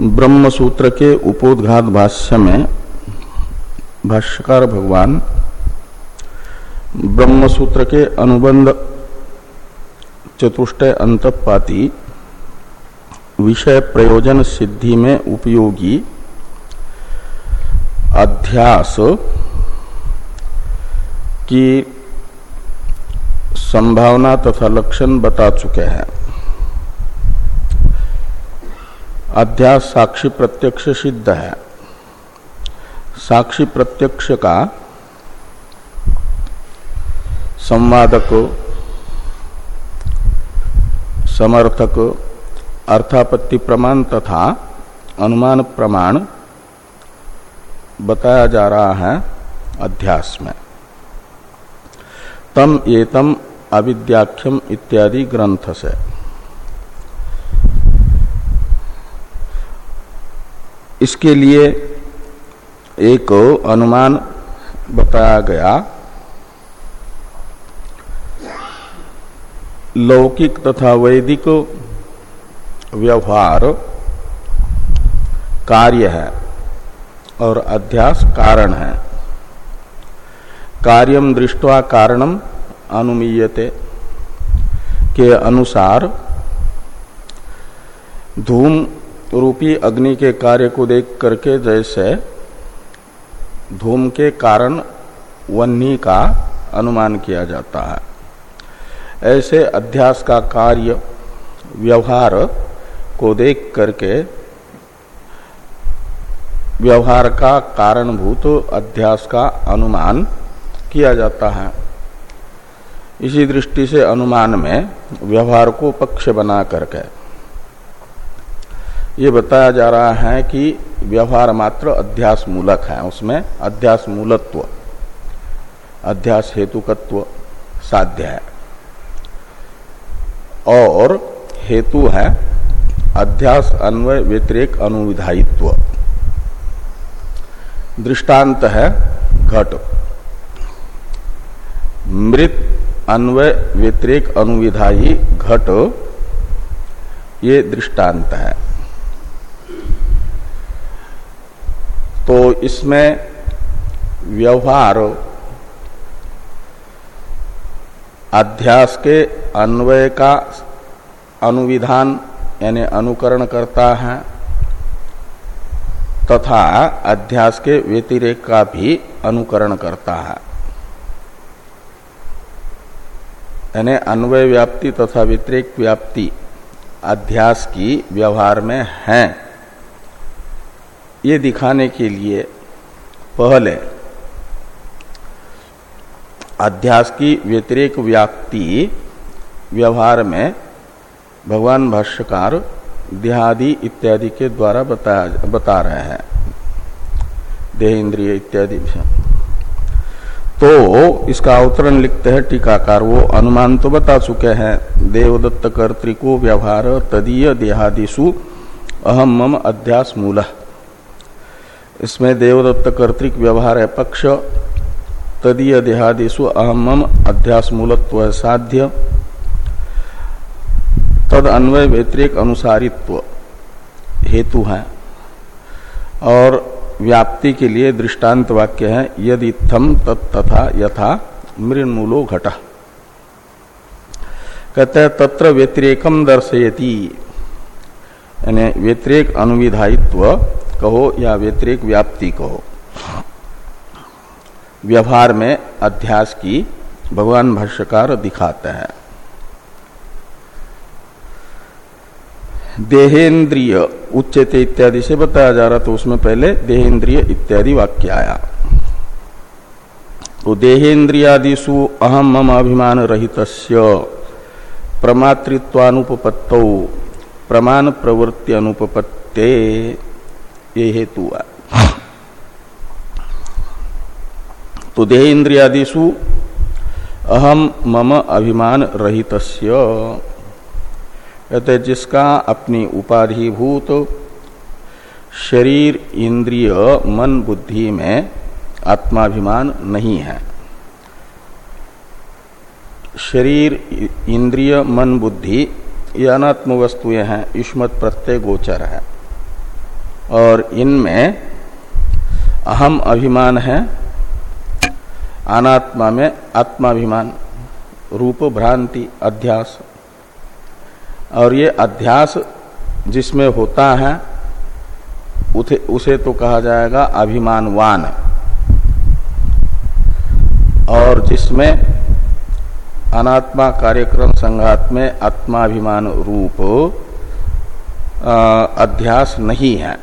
ब्रह्म सूत्र के उपोदघात भाष्य में भाष्यकार भगवान ब्रह्म सूत्र के अनुबंध चतुष्टय अंतपाती विषय प्रयोजन सिद्धि में उपयोगी अध्यास की संभावना तथा लक्षण बता चुके हैं। अध्यास साक्षी प्रत्यक्ष सिद्ध है। साक्षी प्रत्यक्ष का संवादक, समर्थक अर्थापत्ति प्रमाण तथा अनुमान प्रमाण बताया जा रहा है अध्यास में। तम एतम अविद्याख्यम इत्यादि ग्रंथ से। इसके लिए एक अनुमान बताया गया। लौकिक तथा वैदिक व्यवहार कार्य है और अध्यास कारण है। कार्यम दृष्टवा कारणम अनुमीयते के अनुसार धूम रूपी अग्नि के कार्य को देख करके जैसे धूम के कारण वन्नी का अनुमान किया जाता है। ऐसे अध्यास का कार्य, व्यवहार को देख करके व्यवहार का कारणभूत अध्यास का अनुमान किया जाता है। इसी दृष्टि से अनुमान में व्यवहार को पक्ष बना करके ये बताया जा रहा है कि व्यवहार मात्र अध्यास मूलक है, उसमें अध्यास मूलत्व अध्यास हेतुकत्व साध्य है। और हेतु है अध्यास अन्वय व्यतिरेक अनुविधायित्व। दृष्टांत है घट। मृत अन्वय व्यतिरेक अनुविधायी घट, ये दृष्टांत है। तो इसमें व्यवहार अध्यास के अन्वय का अनुविधान यानी अनुकरण करता है, तथा अध्यास के व्यतिरेक का भी अनुकरण करता है। यानी अन्वय व्याप्ति तथा व्यतिरेक व्याप्ति अध्यास की व्यवहार में है। ये दिखाने के लिए पहले अध्यास की व्यतिरेक व्याप्ति व्यवहार में भगवान भाष्यकार देहादि इत्यादि के द्वारा बताया, बता रहे हैं। देह इंद्रिय इत्यादि तो इसका अवतरण लिखते हैं टीकाकार, वो अनुमान तो बता चुके हैं देवदत्त कर्तिको व्यवहार तदीय देहादिशु अहम मम अध्यास मूल इसमें देवदत्त कर्तिक व्यवहार है पक्ष, तदीय देहादिशु अहम मम अध्यास मूलत्व है साध्य, तद अन्वय व्यतिरिक अनुसारित्व हेतु है। और व्याप्ति के लिए दृष्टांत वाक्य है यदि थम तथा यथा मृणमूलो घट। कहते हैं, तत्र व्यतिरेकम दर्शयती। यानी व्यतिरेक अनुविधायित्व कहो या व्यतिरिक व्याप्ति कहो। व्यवहार में अध्यास की भगवान भाष्यकार दिखाते हैं। देहेन्द्रिय उच्चते इत्यादि से बताया जा रहा तो उसमें पहले देहेन्द्रिय इत्यादि वाक्य आया। तो देहेन्द्रियादिशु अहम मम अभिमान रहित प्रमातृत्वानुपत्त प्रमाण प्रवृत्ति अनुपत्ते ये हेतु है। तो देह इंद्रियादिशु अहम मम अभिमान रहित कहते जिसका अपनी उपाधिभूत शरीर, इंद्रिय, मन, बुद्धि में आत्माभिमान नहीं है। शरीर, इंद्रिय, मन, बुद्धि, ये अनात्म वस्तुएँ हैं, युष्मत प्रत्यय गोचर है। और इनमें अहम अभिमान है अनात्मा में आत्माभिमान रूप भ्रांति अध्यास। और ये अध्यास जिसमें होता है उसे, उसे तो कहा जाएगा अभिमानवान। और जिसमें अनात्मा कार्यक्रम संघात में आत्माभिमान रूप अध्यास नहीं है।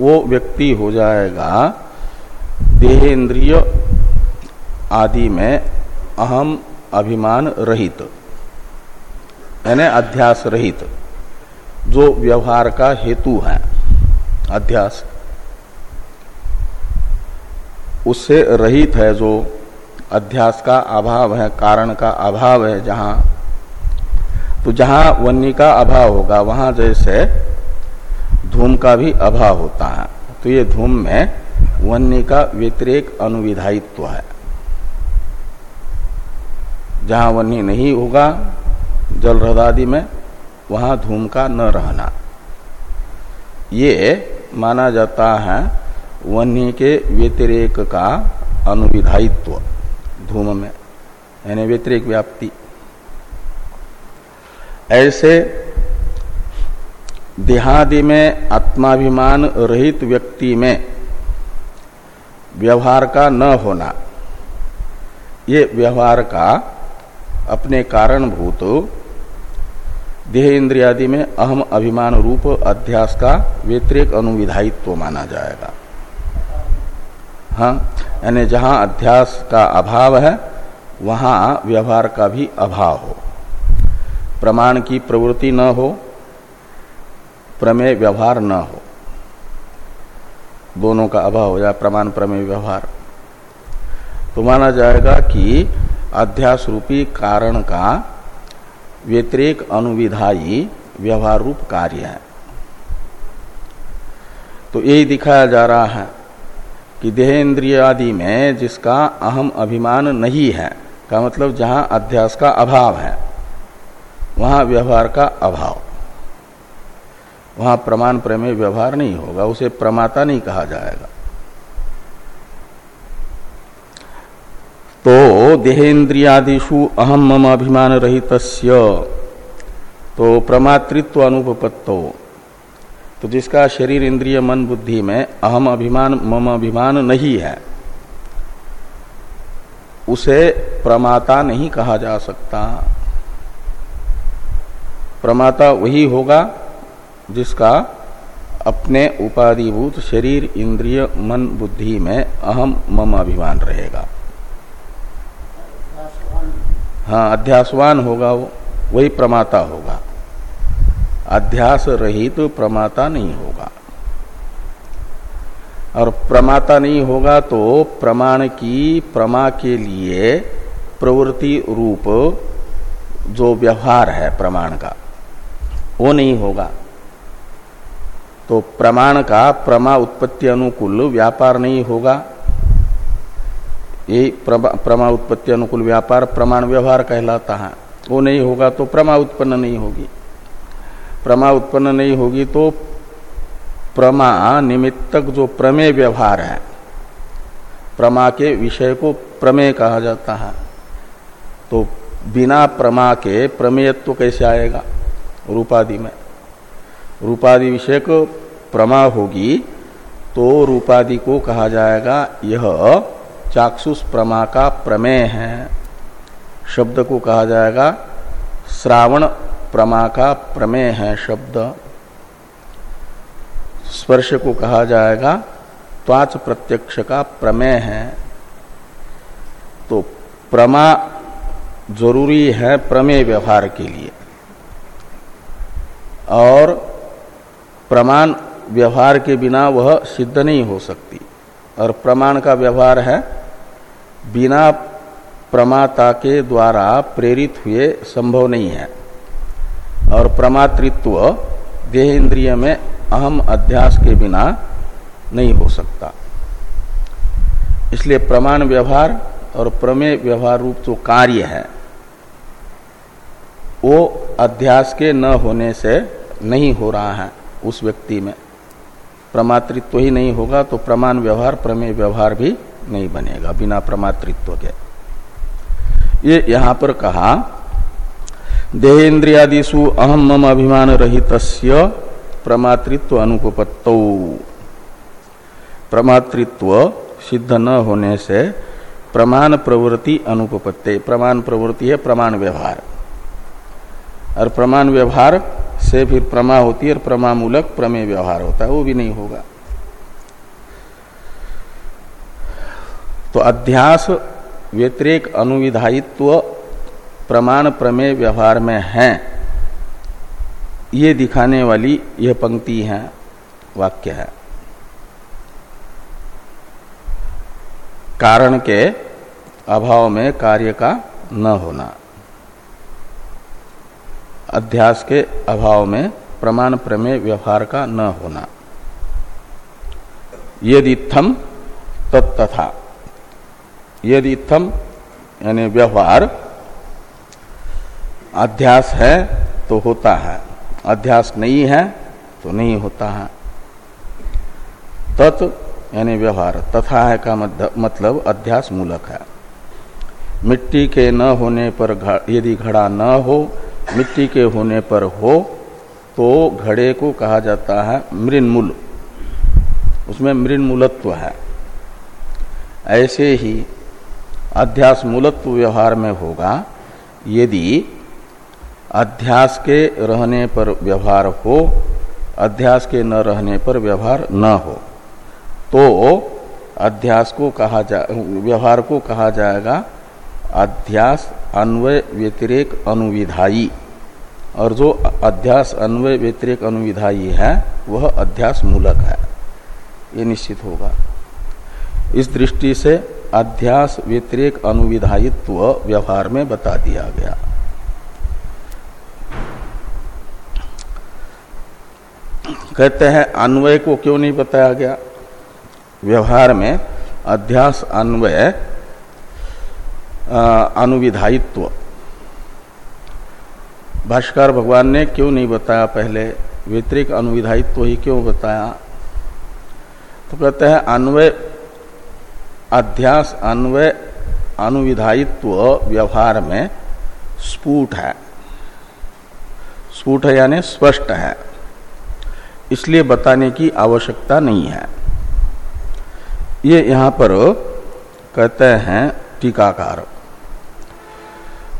वो व्यक्ति हो जाएगा देहेंद्रिय आदि में अहम अभिमान रहित, यानी अध्यास रहित, जो व्यवहार का हेतु है, अध्यास। उससे रहित है जो अध्यास का अभाव है, कारण का अभाव है जहाँ। तो जहाँ वन्य का अभाव होगा, वहाँ जैसे धूम का भी अभाव होता है। तो ये धूम में वन्य का व्यतिरेक अनुविधायित्व है। जहाँ वन्य नहीं होगा जल में, वहाँ धूम का न रहना। ये माना जाता है वन्य के व्यतिरेक का अनुविधायित्व धूम में। यानी व्यतिरेक व्याप्ति। ऐसे देहादि में, आत्माभिमान रहित व्यक्ति में व्यवहार का न होना। ये व्यवहार का अपने कारणभूत देह इंद्रियादि में अहम अभिमान रूप अध्यास का व्यतिरिक अनुविधायित्व माना जाएगा। हाँ यानी जहाँ अध्यास का अभाव है, वहाँ व्यवहार का भी अभाव हो। प्रमाण की प्रवृत्ति न हो प्रमेय व्यवहार न हो। दोनों का अभाव हो जाए, प्रमाण प्रमेय व्यवहार। तो माना जाएगा कि अध्यास रूपी कारण का व्यतिरेक अनुविधायी व्यवहार रूप कार्य है। तो यही दिखाया जा रहा है कि देह इंद्रिय आदि में जिसका अहम अभिमान नहीं है, का मतलब जहाँ अध्यास का अभाव है, वहाँ व्यवहार का अभाव। वहाँ प्रमाण प्रमेय व्यवहार नहीं होगा, उसे प्रमाता नहीं कहा जाएगा। तो देहेन्द्रियादिशु अहम मम अभिमान रहित तो प्रमातृत्व अनुपत्तो तो जिसका शरीर इंद्रिय मन बुद्धि में अहम अभिमान, मम अभिमान नहीं है, उसे प्रमाता नहीं कहा जा सकता। प्रमाता वही होगा जिसका अपने उपाधिभूत शरीर, इंद्रिय, मन, बुद्धि में अहम मम अभिमान रहेगा। हाँ अध्यासवान होगा वो, वही प्रमाता होगा। अध्यास रहित तो प्रमाता नहीं होगा। और प्रमाता नहीं होगा तो प्रमाण की प्रमा के लिए प्रवृत्ति रूप जो व्यवहार है प्रमाण का, वो नहीं होगा। तो प्रमाण का प्रमा उत्पत्ति अनुकूल व्यापार नहीं होगा। ये प्रमा उत्पत्ति अनुकूल व्यापार प्रमाण व्यवहार कहलाता है। वो नहीं होगा तो प्रमा उत्पन्न नहीं होगी। प्रमा उत्पन्न नहीं होगी तो प्रमा निमित्तक जो प्रमेय व्यवहार है, प्रमा के विषय को प्रमेय कहा जाता है। तो बिना प्रमा के प्रमेयत्व तो कैसे आएगा रूपादि में? रूपादि विषयक प्रमा होगी तो रूपादि को कहा जाएगा, यह चाक्षुष प्रमा का प्रमेय है। शब्द को कहा जाएगा, श्रावण प्रमा का प्रमेय है शब्द। स्पर्श को कहा जाएगा, त्वाच प्रत्यक्ष का प्रमेय है। तो प्रमा ज़रूरी है प्रमेय व्यवहार के लिए। और प्रमाण व्यवहार के बिना वह सिद्ध नहीं हो सकती। और प्रमाण का व्यवहार है, बिना प्रमाता के द्वारा प्रेरित हुए संभव नहीं है। और प्रमातृत्व देह इंद्रिय में अहम अध्यास के बिना नहीं हो सकता। इसलिए प्रमाण व्यवहार और प्रमेय व्यवहार रूप जो कार्य है, वो अध्यास के न होने से नहीं हो रहा है। उस व्यक्ति में। प्रमातृत्व ही नहीं होगा तो प्रमाण व्यवहार, प्रमेय व्यवहार भी नहीं बनेगा, बिना प्रमातृत्व के। ये यहाँ पर कहा देहेन्द्रियादिशु अहम मम अभिमान रहित प्रमातृत्व अनुपत्तो प्रमातृत्व सिद्ध न होने से प्रमाण प्रवृत्ति अनुपत्ते प्रमाण प्रवृत्ति है प्रमाण व्यवहार। और प्रमाण व्यवहार से फिर प्रमा होती है और प्रमामूलक प्रमेय व्यवहार होता है, वो भी नहीं होगा। तो अध्यास व्यतिरेक अनुविधायित्व प्रमाण प्रमेय व्यवहार में है। ये दिखाने वाली यह पंक्ति है, वाक्य है। कारण के अभाव में कार्य का न होना। अध्यास के अभाव में प्रमाण प्रमेय व्यवहार का न होना। यदि थम तत्तथा यदि थम यानी व्यवहार, अध्यास है तो होता है। अध्यास नहीं है तो नहीं होता है। तत्, यानी व्यवहार, तथा है का मतलब अध्यास मूलक है। मिट्टी के न होने पर यदि घड़ा न हो मिट्टी के होने पर हो तो घड़े को कहा जाता है मृणमूल उसमें मृणमूलत्व है। ऐसे ही अध्यास मूलत्व व्यवहार में होगा, यदि अध्यास के रहने पर व्यवहार हो, अध्यास के न रहने पर व्यवहार न हो तो अध्यास को कहा जा, व्यवहार को कहा जाएगा अध्यास अन्वय व्यतिरेक अनुविधायी। और जो अध्यास अन्वय व्यतिरेक अनुविधायी है, वह अध्यास मूलक है। ये निश्चित होगा। इस दृष्टि से अध्यास व्यतिरेक अनुविधायित्व व्यवहार में बता दिया गया। कहते हैं, अन्वय को क्यों नहीं बताया गया? व्यवहार में अध्यास अन्वय अनुविधायित्व। भाष्कर भगवान ने क्यों नहीं बताया पहले? व्यतिरिक अनुविधायित्व ही क्यों बताया? तो कहते हैं, अन्वय अध्यास, अन्वय अनुविधायित्व व्यवहार में स्फुट है। स्फुट यानी स्पष्ट है। इसलिए बताने की आवश्यकता नहीं है। ये यहाँ पर कहते हैं टीकाकार।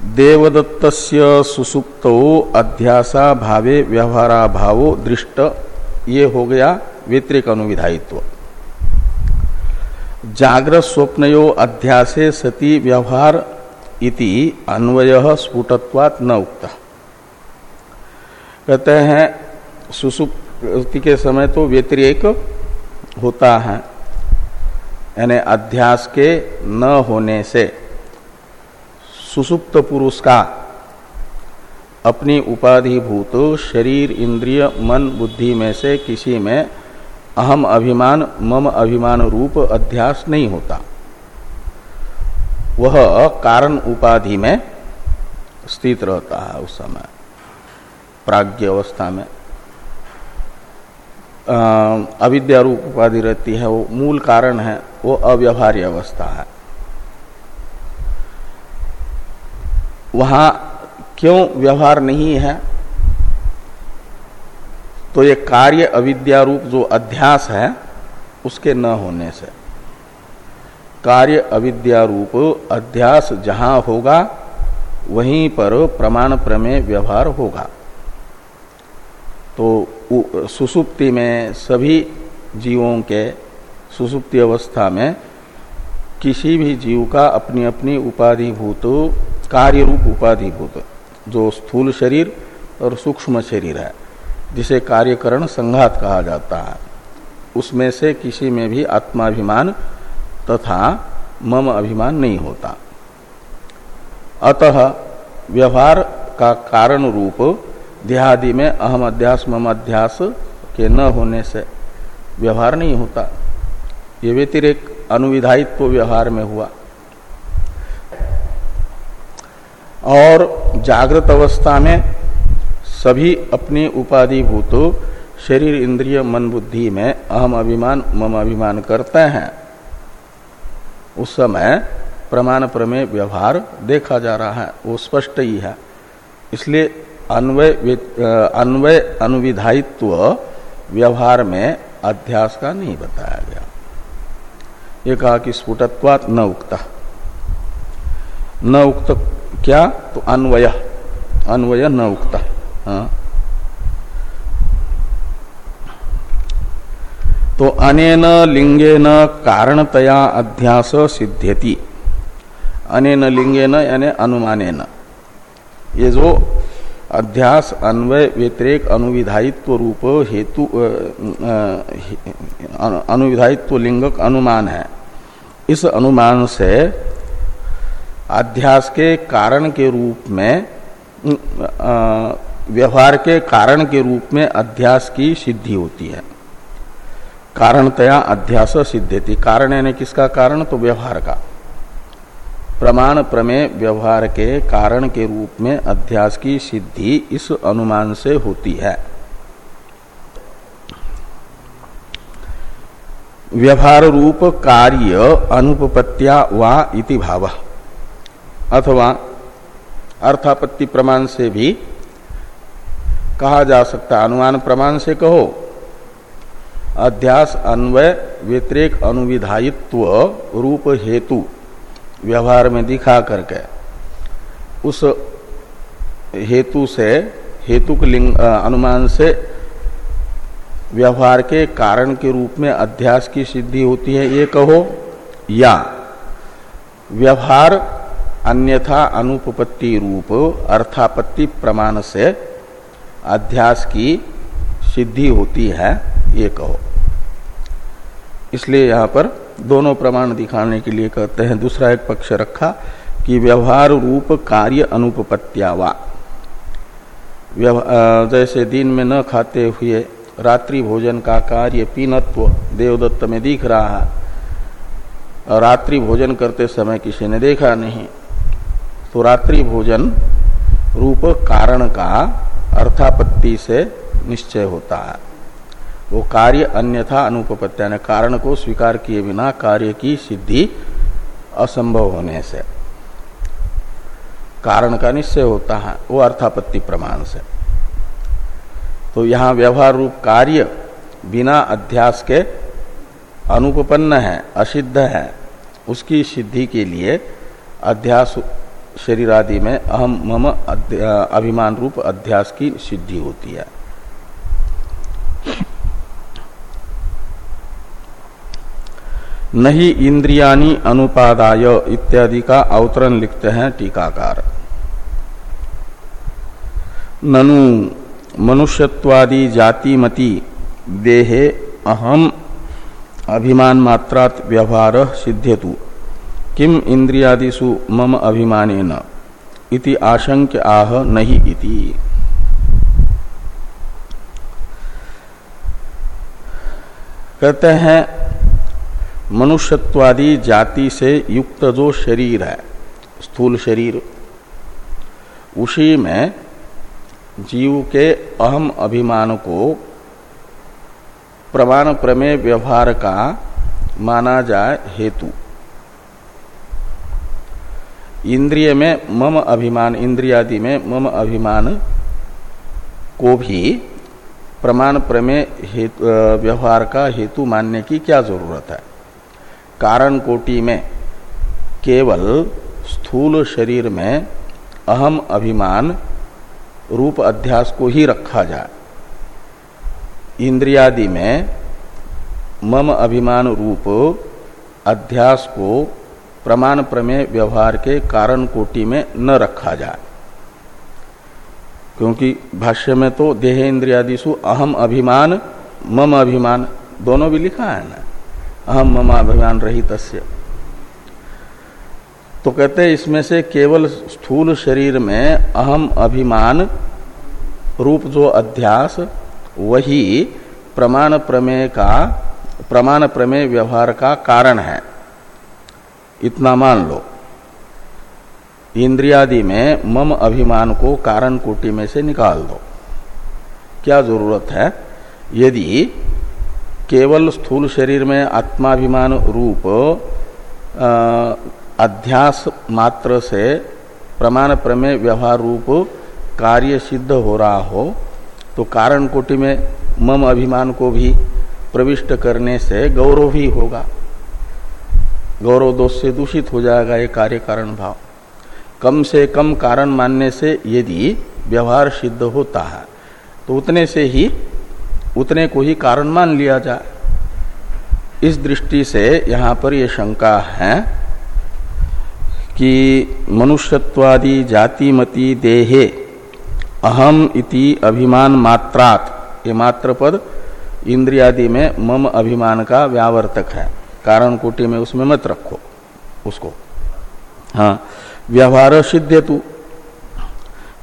देवदत्त सुसुप्त अध्यासा भावे व्यवहारा भावो दृष्ट, ये हो गया व्यतिरिक अनुविधायित्व जागृत स्वप्नयो अध्यासे सती व्यवहार इति अन्वय स्फुटत्वात न उक्त। कहते हैं, सुसुप्ति के समय तो व्यतिरेक होता है, यानी अध्यास के न होने से। सुसुप्त पुरुष का। अपनी उपाधिभूत शरीर, इंद्रिय, मन, बुद्धि में से किसी में अहम अभिमान, मम अभिमान रूप अध्यास नहीं होता। वह कारण उपाधि में स्थित रहता है उस समय, प्राग्ञ अवस्था में। अविद्या रूप उपाधि रहती है, वो मूल कारण है, वो अव्यवहार्य अवस्था है। वहाँ क्यों व्यवहार नहीं है? तो ये कार्य अविद्या रूप जो अध्यास है, उसके न होने से। कार्य अविद्या रूप अध्यास जहाँ होगा, वहीं पर प्रमाण प्रमेय व्यवहार होगा। तो सुसुप्ति में सभी जीवों के सुसुप्ति अवस्था में किसी भी जीव का अपनी अपनी उपाधिभूत कार्य रूप उपाधिभूत जो स्थूल शरीर और सूक्ष्म शरीर है, जिसे कार्यकरण संघात कहा जाता है। उसमें से किसी में भी आत्माभिमान तथा मम अभिमान नहीं होता। अतः व्यवहार का कारण रूप देहादि में अहम अध्यास, मम अध्यास के न होने से व्यवहार नहीं होता। ये व्यतिरेक अनुविधायित्व व्यवहार में हुआ। और जागृत अवस्था में सभी अपनी उपाधिभूत, शरीर इंद्रिय मन बुद्धि में अहम अभिमान, मम अभिमान करते हैं। उस समय प्रमाण प्रमेय व्यवहार देखा जा रहा है, वो स्पष्ट ही है। इसलिए अन्वय अन्वय अनुविधायित्व व्यवहार में अध्यास का नहीं बताया गया। ये कहा कि स्फुटत्वात न उक्ता। न उक्त क्या? तो अन्वय। अन्वय न उक्ता। हाँ। तो अनेन लिंगेन कारणतया अध्यास सिद्ध्यति। अनेन लिंगेन यानी अनुमानेन। ये जो अध्यास अन्वय, व्यतिरेक, अनुविधायित्व रूप, हेतु अनुविधायित्व लिंगक अनुमान है। इस अनुमान से अध्यास के कारण के रूप में व्यवहार के कारण के रूप में अध्यास की सिद्धि होती है। कारणतया अध्यास सिद्धति कारण यानी किसका कारण? तो व्यवहार का। प्रमाण प्रमेय व्यवहार के कारण के रूप में अध्यास की सिद्धि इस अनुमान से होती है। व्यवहार रूप कार्य अनुपत्या वा इति भाव। अथवा अर्थापत्ति प्रमाण से भी कहा जा सकता अनुमान प्रमाण से कहो। अध्यास अन्वय व्यतिरेक अनुविधायित्व रूप हेतु व्यवहार में दिखा करके उस हेतु से हेतु के लिंग अनुमान से व्यवहार के कारण के रूप में अध्यास की सिद्धि होती है। ये कहो या व्यवहार अन्यथा अनुपपत्ति रूप अर्थापत्ति प्रमाण से अध्यास की सिद्धि होती है, ये कहो। इसलिए यहाँ पर दोनों प्रमाण दिखाने के लिए कहते हैं, दूसरा एक पक्ष रखा कि व्यवहार रूप कार्य अनुपत्या अनुपत्यावा जैसे दिन में न खाते हुए रात्रि भोजन का कार्य पीनत्व देवदत्त में दिख रहा है रात्रि भोजन करते समय किसी ने देखा नहीं तो रात्रि भोजन रूप कारण का अर्थापत्ति से निश्चय होता है। वो कार्य अन्यथा अनुपत्या कारण को स्वीकार किए बिना कार्य की सिद्धि असंभव होने से। कारण का निश्चय होता है, वो अर्थापत्ति प्रमाण से। तो यहाँ व्यवहार रूप कार्य बिना अध्यास के अनुपन्न है, असिद्ध है, उसकी सिद्धि के लिए अध्यास शरीर आदि में अहम मम अभिमान रूप अध्यास की सिद्धि होती है। नहीं इंद्रियानी अनुपादाय इत्यादि का अवतरण लिखते हैं टीकाकार। ननु मनुष्यत्वादि जातिमति देहे अहम अभिमान मात्रात व्यवहार सिद्ध्यतु। किम इंद्रियादिषु मम अभिमानेन? इति आशंक्य आह नहीं इति। कहते हैं, मनुष्यत्वादी जाति से युक्त जो शरीर है, स्थूल शरीर, उसी में जीव के अहम अभिमान को प्रमाण प्रमेय व्यवहार का माना जाए हेतु। इंद्रिय में मम अभिमान इंद्रियादि में मम अभिमान को भी प्रमाण प्रमेय व्यवहार का हेतु मानने की क्या ज़रूरत है? कारण कोटि में केवल स्थूल शरीर में अहम अभिमान रूप अध्यास को ही रखा जाए। इंद्रियादि में मम अभिमान रूप अध्यास को प्रमाण प्रमेय व्यवहार के कारण कोटि में न रखा जाए। क्योंकि भाष्य में तो देह इंद्रियादिशु अहम अभिमान, मम अभिमान दोनों भी लिखा है ना? अहम ममाभिमान रहित तो कहते हैं, इसमें से केवल स्थूल शरीर में अहम अभिमान, रूप जो अध्यास, वही प्रमाण प्रमेय का, प्रमाण प्रमेय व्यवहार का कारण है। इतना मान लो। इंद्रियादि में मम अभिमान को कारण कोटि में से निकाल दो। क्या ज़रूरत है? यदि केवल स्थूल शरीर में आत्माभिमान रूप अध्यास मात्र से प्रमाण प्रमेय व्यवहार रूप कार्य सिद्ध हो रहा हो तो कारण कोटि में मम अभिमान को भी प्रविष्ट करने से गौरव ही होगा। गौरव दोष से दूषित हो जाएगा ये कार्य कारण भाव। कम से कम कारण मानने से यदि व्यवहार सिद्ध होता है तो उतने से ही, उतने को ही कारण मान लिया जाए। इस दृष्टि से यहाँ पर यह शंका है कि मनुष्यत्वादि जातिमति देहे अहम इति अभिमान मात्रात, ये मात्र पद इंद्रियादि में मम अभिमान का व्यावर्तक है। कारण कोटि में उसमें मत रखो, उसको। हाँ व्यवहार सिद्ध तु।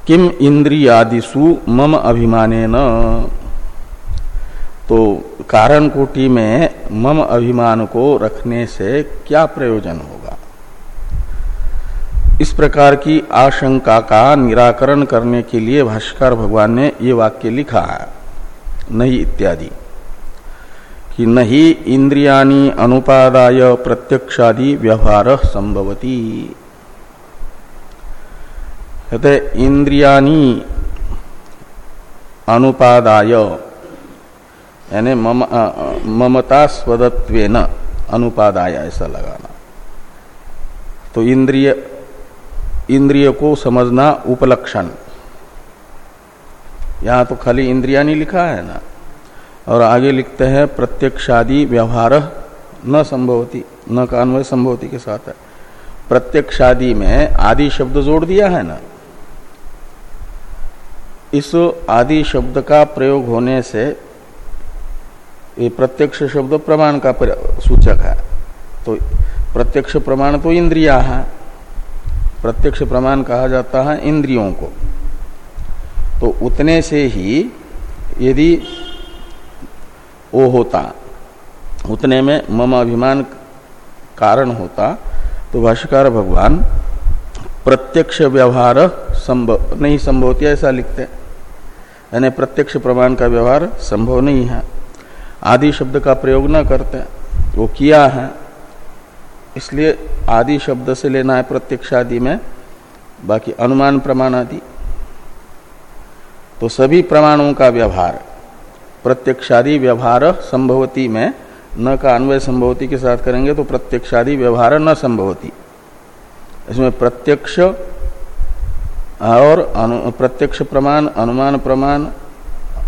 किम इंद्रियादिशु मम अभिमाने तो कारण कोटि में मम अभिमान को रखने से क्या प्रयोजन होगा? इस प्रकार की आशंका का निराकरण करने के लिए भाष्कर भगवान ने ये वाक्य लिखा है, नहीं इत्यादि। कि नहीं इंद्रियानी अनुपादाय प्रत्यक्षादि व्यवहार संभवती। कहते इंद्रियानी अनुपादाय यानी मम, ममता स्वदत्व अनुपादाय ऐसा लगाना। तो इंद्रिय इंद्रिय को समझना उपलक्षण। यहाँ तो खाली इंद्रिया लिखा है ना? और आगे लिखते हैं, प्रत्यक्षादि व्यवहार न संभवती, न कान्वय संभवती के साथ है। प्रत्यक्षादि में आदि शब्द जोड़ दिया है ना? इस आदि शब्द का प्रयोग होने से ये प्रत्यक्ष शब्द प्रमाण का सूचक है। तो प्रत्यक्ष प्रमाण तो इंद्रिया है। प्रत्यक्ष प्रमाण कहा जाता है इंद्रियों को। तो उतने से ही यदि वो होता, उतने में मम अभिमान कारण होता तो भाष्यकार भगवान प्रत्यक्ष व्यवहार संभव, नहीं संभव होती, ऐसा लिखते यानी प्रत्यक्ष प्रमाण का व्यवहार संभव नहीं है। आदि शब्द का प्रयोग न करते, वो किया है। इसलिए आदि शब्द से लेना है प्रत्यक्ष आदि में, बाकी अनुमान प्रमाण आदि। तो सभी प्रमाणों का व्यवहार प्रत्यक्षादि व्यवहार संभवती में, न का अन्वय संभवती के साथ करेंगे तो प्रत्यक्षादि व्यवहार न संभवती। इसमें प्रत्यक्ष और प्रत्यक्ष प्रमाण, अनुमान प्रमाण,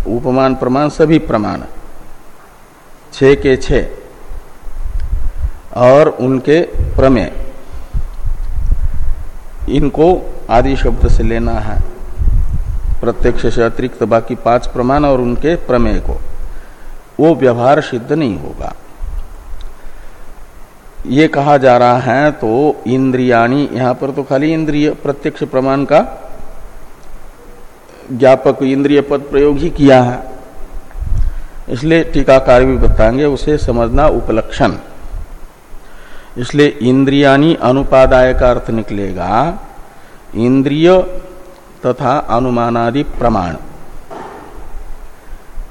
उपमान प्रमाण सभी प्रमाण। छ के छ। और उनके प्रमेय। इनको आदि शब्द से लेना है। प्रत्यक्ष से अतिरिक्त बाकी पाँच प्रमाण और उनके प्रमेय को। वो व्यवहार सिद्ध नहीं होगा। ये कहा जा रहा है तो इंद्रियाणी, यहाँ पर तो खाली इंद्रिय प्रत्यक्ष प्रमाण का ज्ञापक इंद्रिय पद प्रयोग ही किया है। इसलिए टीकाकार भी बताएँगे, उसे समझना उपलक्षण। इसलिए इंद्रियानी अनुपादाय का अर्थ निकलेगा, इंद्रिय तथा अनुमानादि प्रमाण।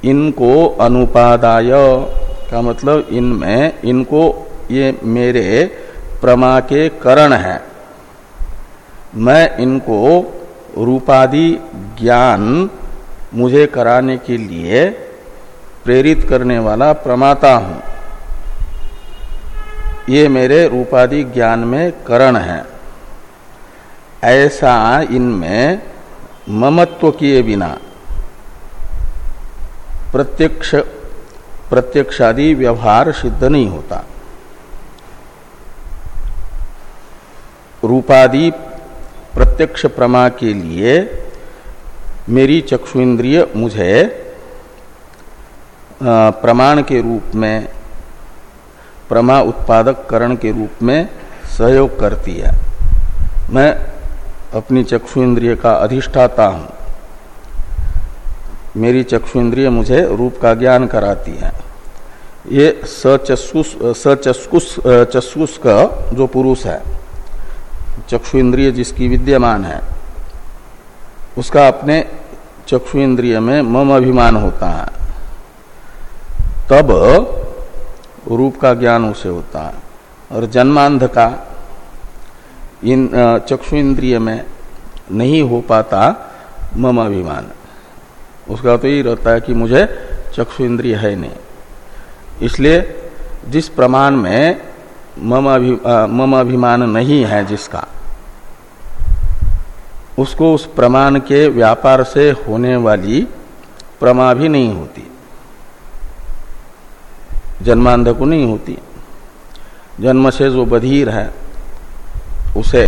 इनको अनुपादाय का मतलब इनमें, इनको ये मेरे प्रमा के करण है। मैं इनको रूपादि ज्ञान मुझे कराने के लिए प्रेरित करने वाला प्रमाता हूँ। ये मेरे रूपादि ज्ञान में करण है। ऐसा इनमें ममत्व किए बिना। प्रत्यक्ष, प्रत्यक्षादि व्यवहार सिद्ध नहीं होता। रूपादि प्रत्यक्ष प्रमा के लिए मेरी चक्षु इंद्रिय मुझे प्रमाण के रूप में, प्रमा उत्पादक करण के रूप में सहयोग करती है। मैं अपनी चक्षु इंद्रिय का अधिष्ठाता हूँ। मेरी चक्षु इंद्रिय मुझे रूप का ज्ञान कराती है। ये सचस्कुस सचस्कुस चस्कुस का जो पुरुष है चक्षु इंद्रिय जिसकी विद्यमान है, उसका अपने चक्षु इंद्रिय में मम अभिमान होता है। तब रूप का ज्ञान उसे होता है और जन्मांध का इन चक्षु इंद्रिय में नहीं हो पाता, मम अभिमान। उसका तो यही रहता है कि मुझे चक्षु इंद्रिय है नहीं। इसलिए जिस प्रमाण में मम अभि मम अभिमान नहीं है जिसका, उसको उस प्रमाण के व्यापार से होने वाली प्रमा भी नहीं होती। जन्मांध को नहीं होती। जन्म से जो बधिर है उसे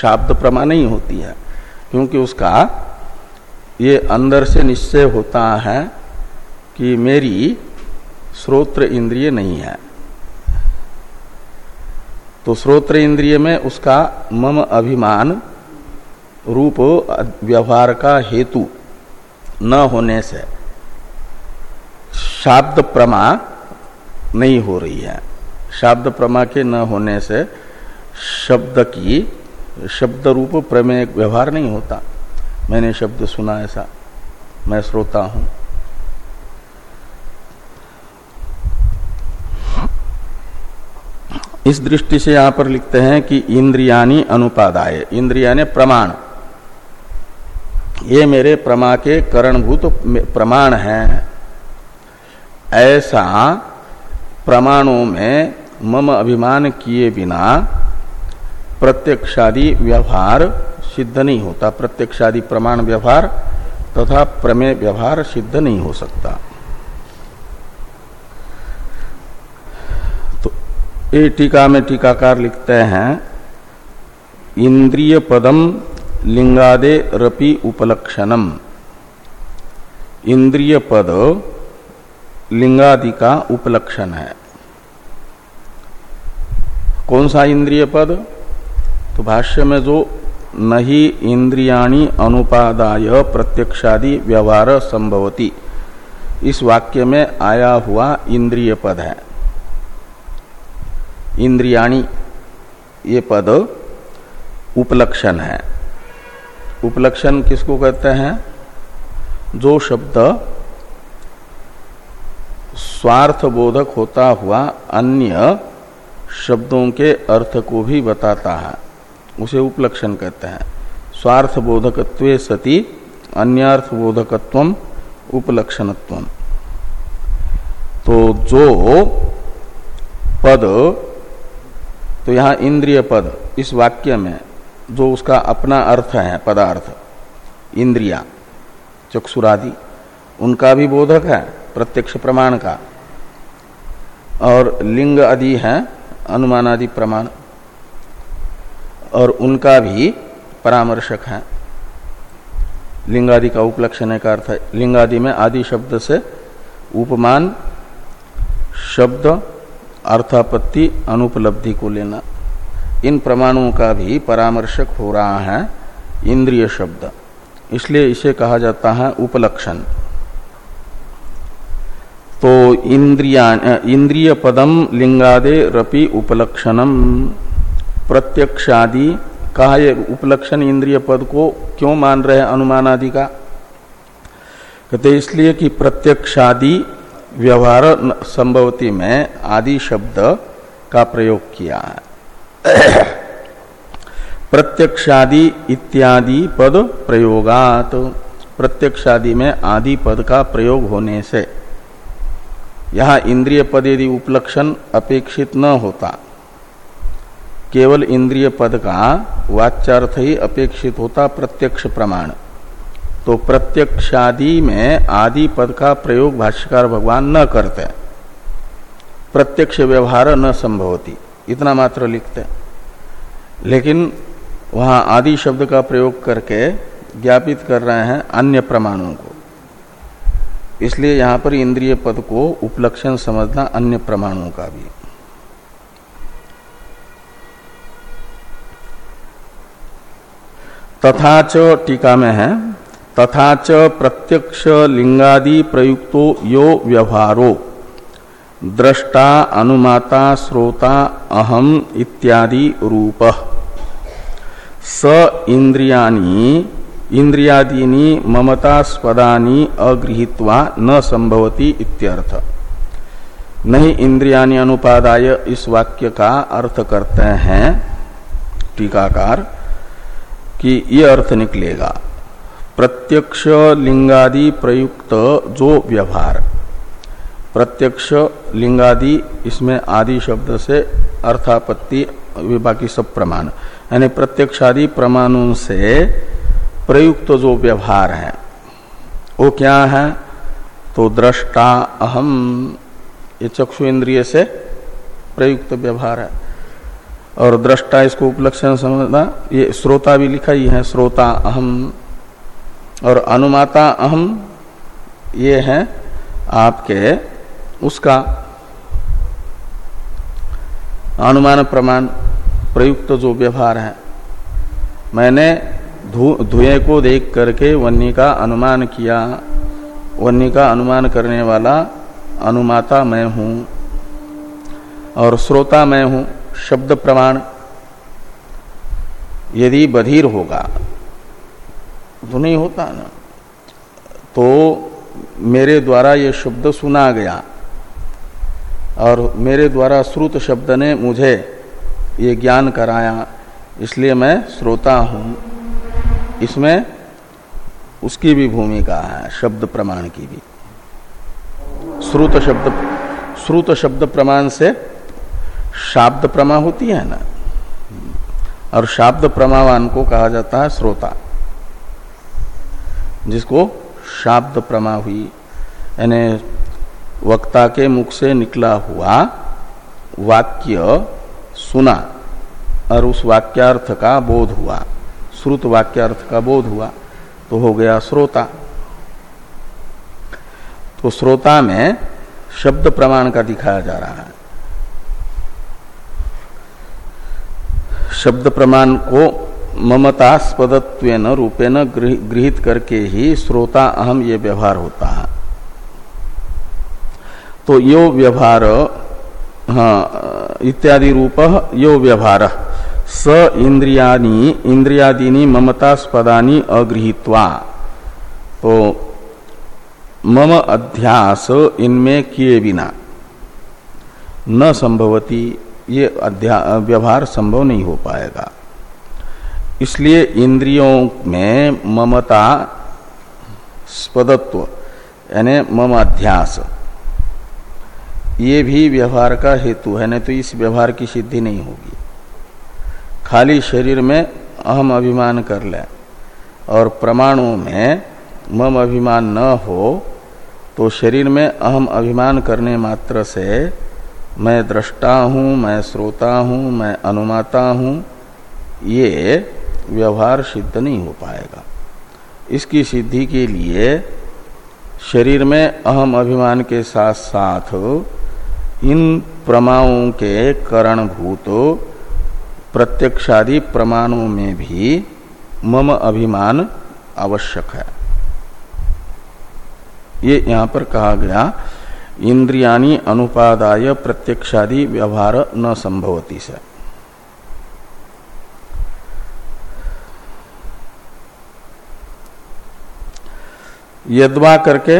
शाब्द प्रमा नहीं होती है, क्योंकि उसका ये अंदर से निश्चय होता है कि मेरी श्रोत्र इंद्रिय नहीं है। तो श्रोत्र इंद्रिय में उसका मम अभिमान रूप व्यवहार का हेतु न होने से शाब्द प्रमा नहीं हो रही है। शाब्द प्रमा के न होने से शब्द की, शब्द रूप प्रमेय व्यवहार नहीं होता। मैंने शब्द सुना ऐसा। मैं श्रोता हूँ। इस दृष्टि से यहाँ पर लिखते हैं कि इंद्रियानी अनुपादाय। इंद्रिया ने प्रमाण। ये मेरे प्रमा के करणभूत प्रमाण है। ऐसा प्रमाणों में मम अभिमान किए बिना प्रत्यक्षादि व्यवहार सिद्ध नहीं होता। प्रत्यक्षादि प्रमाण व्यवहार तथा प्रमेय व्यवहार सिद्ध नहीं हो सकता। तो ये टीका में टीकाकार लिखते हैं, इंद्रिय पदम लिंगादे रपि उपलक्षणम। इंद्रिय पद लिंगादि का उपलक्षण है। कौन सा इंद्रिय पद? तो भाष्य में जो नहीं इंद्रियाणी अनुपादाय प्रत्यक्षादि व्यवहार संभवती, इस वाक्य में आया हुआ इंद्रिय पद है। इंद्रियाणी ये पद उपलक्षण है। उपलक्षण किसको कहते हैं? जो शब्द स्वार्थ बोधक होता हुआ अन्य शब्दों के अर्थ को भी बताता है। उसे उपलक्षण कहते हैं। स्वार्थ बोधकत्व सती अन्यर्थ बोधकत्व उपलक्षणत्व। तो जो पद तो यहाँ इंद्रिय पद, इस वाक्य में जो उसका अपना अर्थ है, पदार्थ, इंद्रिया, चक्षुरादि, उनका भी बोधक है, प्रत्यक्ष प्रमाण का। और लिंग आदि है अनुमान आदि प्रमाण। और उनका भी परामर्शक है। लिंगादि का उपलक्षण का अर्थ है, लिंगादि में आदि शब्द से उपमान, शब्द, अर्थापत्ति, अनुपलब्धि को लेना। इन प्रमाणों का भी परामर्शक हो रहा है इंद्रिय शब्द। इसलिए इसे कहा जाता है उपलक्षण। तो इंद्रिया इंद्रिय पदम लिंगादे रपि उपलक्षणम। प्रत्यक्षादि कहा ये उपलक्षण इंद्रिय पद को क्यों मान रहे हैं अनुमान आदि का? कहते इसलिए कि प्रत्यक्षादि व्यवहार संभवती में आदि शब्द का प्रयोग किया है। प्रत्यक्षादि इत्यादि पद प्रयोगात, प्रत्यक्षादि में आदि पद का प्रयोग होने से। यह इंद्रिय पद यदि उपलक्षण अपेक्षित न होता केवल इंद्रिय पद का वाच्यार्थ ही अपेक्षित होता प्रत्यक्ष प्रमाण। तो प्रत्यक्षादि में आदि पद का प्रयोग भाष्यकार भगवान न करते। प्रत्यक्ष व्यवहार न संभवती, इतना मात्र लिखते। लेकिन वहाँ आदि शब्द का प्रयोग करके ज्ञापित कर रहे हैं अन्य प्रमाणों को। इसलिए यहाँ पर इंद्रिय पद को उपलक्षण समझना अन्य प्रमाणों का भी। तथा टीका में है, तथा च प्रत्यक्ष लिंगादि प्रयुक्तो यो व्यवहारो, दृष्टा अनुमाता श्रोता अहम इत्यादि रूप। स इंद्रियानी इंद्रियादीनी ममतास्पदानी अगृहित्वा न संभवती इत्यर्थ। नहीं इंद्रियानी अनुपादाय इस वाक्य का अर्थ करते हैं, टीकाकार। कि ये अर्थ निकलेगा। प्रत्यक्ष लिंगादि प्रयुक्त जो व्यवहार। प्रत्यक्ष लिंगादि इसमें आदि शब्द से अर्थापत्ति बाकी सब प्रमाण। यानी प्रत्यक्षादि प्रमाणों से प्रयुक्त जो व्यवहार है, वो क्या है? तो दृष्टा अहम, ये चक्षु इंद्रिय से प्रयुक्त व्यवहार है। और दृष्टा इसको उपलक्षण समझना, ये श्रोता भी लिखा ही है, श्रोता अहम। और अनुमाता अहम, ये है आपके, उसका अनुमान प्रमाण, प्रयुक्त जो व्यवहार है। मैंने धुएँ को देख करके वन्य का अनुमान किया। वन्य का अनुमान करने वाला अनुमाता मैं हूँ और श्रोता मैं हूँ। शब्द प्रमाण यदि बधिर होगा तो नहीं होता ना। तो मेरे द्वारा ये शब्द सुना गया, और मेरे द्वारा श्रुत शब्द ने मुझे ये ज्ञान कराया, इसलिए मैं श्रोता हूँ। इसमें उसकी भी भूमिका है, शब्द प्रमाण की भी। श्रुत शब्द श्रुत शब्द प्रमाण से शाब्द प्रमा होती है ना? और शाब्द प्रमावान को कहा जाता है श्रोता। जिसको शाब्द प्रमा हुई, यानी वक्ता के मुख से निकला हुआ वाक्य सुना, और उस वाक्यार्थ का बोध हुआ, श्रुत वाक्यार्थ का बोध हुआ तो हो गया श्रोता। तो श्रोता में शब्द प्रमाण का दिखाया जा रहा है। शब्द प्रमाण को ममतास्पदत्व रूपेण गृहित करके ही श्रोता अहम ये व्यवहार होता है। तो यो व्यवहार हाँ इत्यादि रूप यो व्यवहार। स इंद्रियानी इंद्रियादीनी ममतास्पदानी अगृहित्वा। तो मम अध्यास इनमें किए बिना न संभवती। ये व्यवहार संभव नहीं हो पाएगा। इसलिए इंद्रियों में ममता, स्पदत्व, यानी मम अध्यास, ये भी व्यवहार का हेतु है, नहीं तो इस व्यवहार की सिद्धि नहीं होगी। खाली शरीर में अहम अभिमान कर ले और प्रमाणों में मम अभिमान न हो तो शरीर में अहम अभिमान करने मात्र से मैं दृष्टा हूँ, मैं श्रोता हूँ, मैं अनुमाता हूँ, ये व्यवहार सिद्ध नहीं हो पाएगा। इसकी सिद्धि के लिए शरीर में अहम अभिमान के साथ साथ इन प्रमाओं के करणभूत प्रत्यक्षादि प्रमाणों में भी मम अभिमान आवश्यक है। ये यहाँ पर कहा गया इंद्रियानी अनुपादाय प्रत्यक्षादि व्यवहार न संभवती से। यदवा करके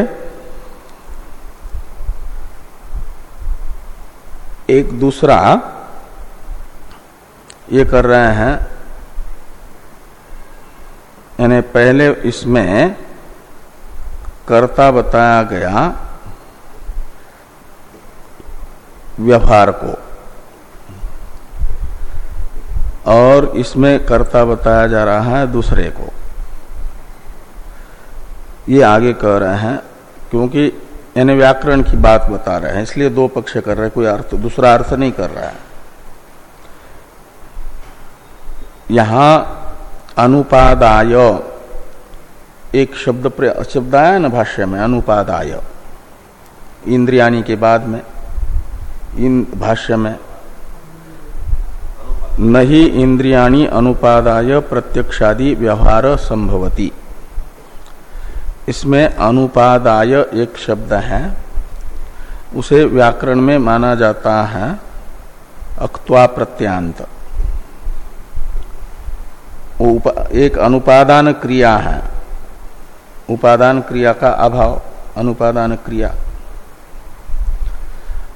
एक दूसरा ये कर रहे हैं, यानी पहले इसमें कर्ता बताया गया व्यवहार को। और इसमें कर्ता बताया जा रहा है दूसरे को। ये आगे कह रहे हैं, क्योंकि यानी व्याकरण की बात बता रहे हैं, इसलिए दो पक्ष कर रहे हैं, कोई अर्थ, दूसरा अर्थ नहीं कर रहा है। यहाँ अनुपादाय, एक शब्द शब्द आया ना भाष्य में अनुपादाय, इंद्रियाणी के बाद में। इन भाष्य में, नहीं इंद्रियाणी अनुपादाय प्रत्यक्षादि व्यवहार संभवती। इसमें अनुपादाय एक शब्द है, उसे व्याकरण में माना जाता है अक्वा प्रत्यांत एक अनुपादान क्रिया है, उपादान क्रिया का अभाव, अनुपादान क्रिया।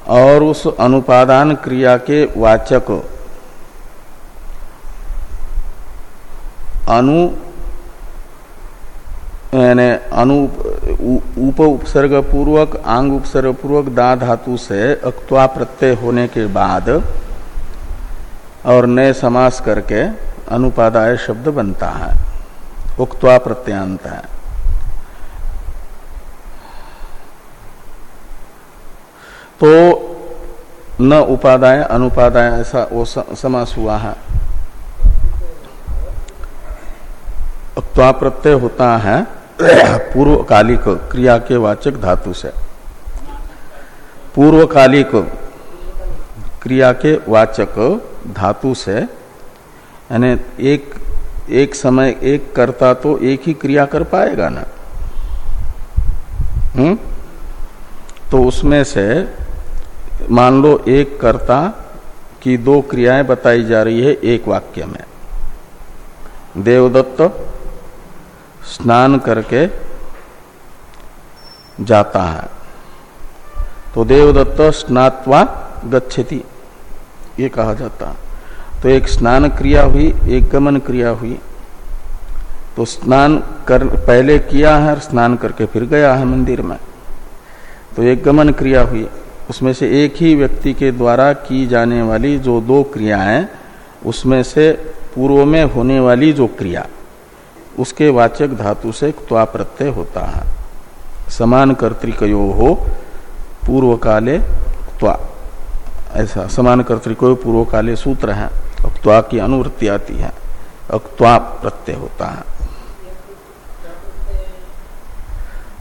और उस अनुपादान क्रिया के वाचक अनु, यानी अनु उप उपसर्ग पूर्वक आंग उपसर्ग पूर्वक दा धातु से अक्वा प्रत्यय होने के बाद और नए समास करके अनुपादाय शब्द बनता है, उक्त्वा प्रत्यंत है। तो न उपादाय, अनुपादाय, ऐसा वो समास हुआ है। प्रत्यय होता है पूर्वकालिक क्रिया के वाचक धातु से। पूर्वकालिक क्रिया के वाचक धातु से, यानी एक एक समय एक करता तो एक ही क्रिया कर पाएगा ना? हम्म? तो उसमें से मान लो एक कर्ता की दो क्रियाएँ बताई जा रही है एक वाक्य में। देवदत्त स्नान करके जाता है। तो देवदत्त स्नात्वा गच्छति, ये कहा जाता तो एक स्नान क्रिया हुई, एक गमन क्रिया हुई। तो स्नान कर, पहले किया है और स्नान करके फिर गया है मंदिर में। तो एक गमन क्रिया हुई। उसमें से एक ही व्यक्ति के द्वारा की जाने वाली जो दो क्रियाएँ उसमें से पूर्व में होने वाली जो क्रिया, उसके वाचक धातु से त्वा प्रत्यय होता है। समान कर्तिको हो पूर्व काले त्वा। ऐसा, समान कर्तिको पूर्व काले सूत्र है त्वा की अनुवृत्ति आती है अक्वा प्रत्यय होता है।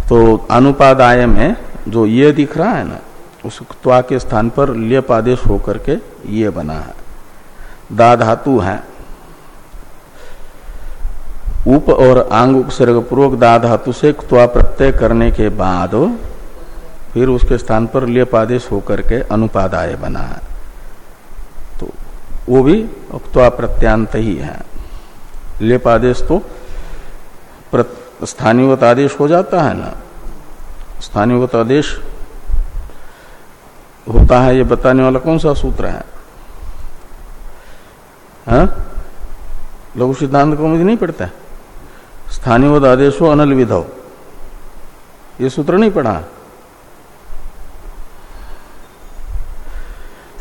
तो अनुपादाय में जो ये दिख रहा है ना उस त्वा के स्थान पर लियप आदेश होकर के ये बना है। दा धातु है। उप और आंग उपसर्ग पूर्वक दा धातु से क्वा प्रत्यय करने के बाद फिर उसके स्थान पर लेप आदेश होकर के अनुपादाय बना है। तो वो भी क्वा प्रत्यांत ही है। लेप आदेश तो स्थानीयवत आदेश हो जाता है ना। स्थानीयवत आदेश होता है, ये बताने वाला कौन सा सूत्र है? हाँ? लघु सिद्धांत को मुझे नहीं पढ़ता। स्थानीय आदेशो अनल विधव ये सूत्र नहीं पढ़ा।